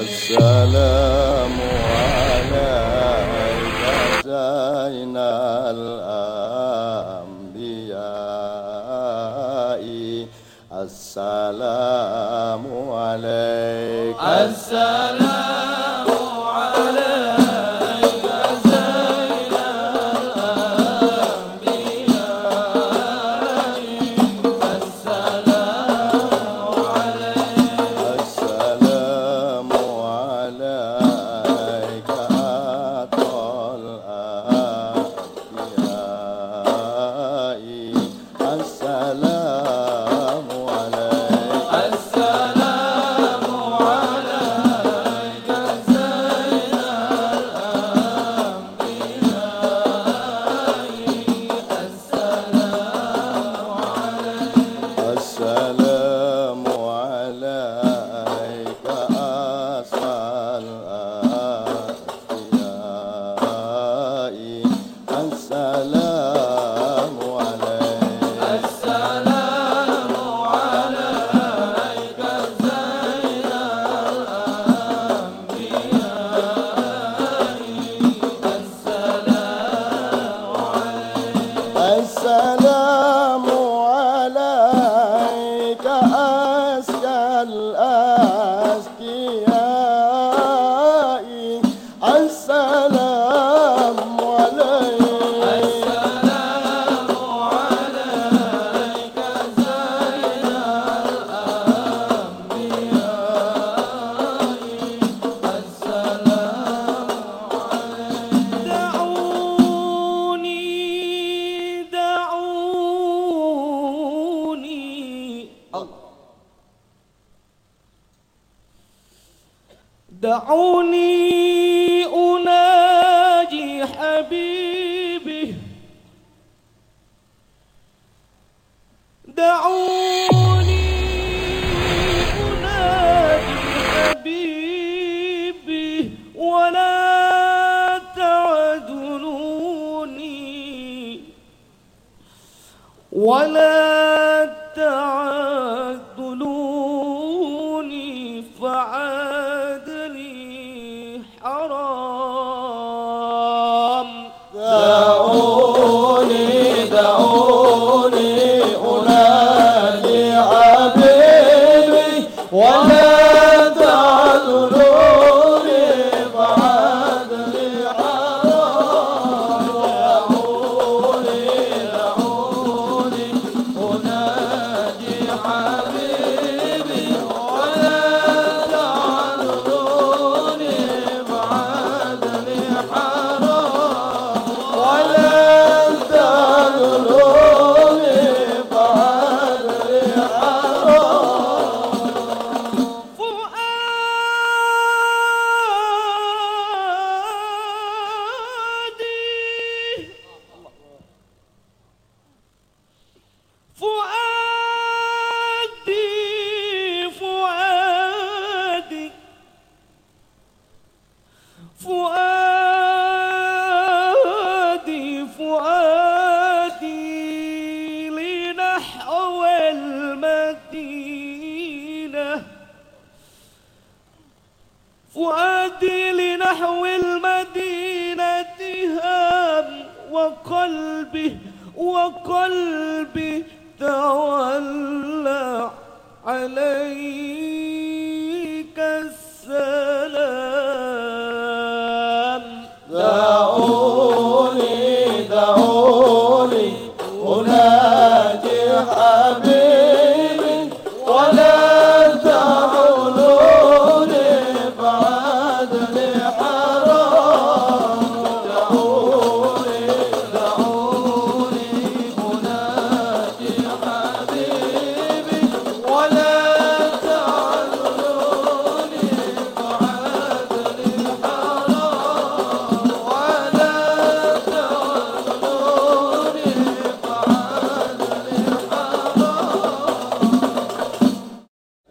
السلام عليك زين الأنبياء. السلام عليك. السلام السلام. دعوني أناجي حبيبي. دعوني أناجي حبيبي ولا تعدلوني ولا تعدلوني 我 وأدي لنحو المدينة هام وقلبي وقلبي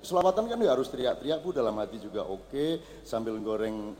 selawatan kan ya harus teriak teriak bu dalam hati juga oke sambil goreng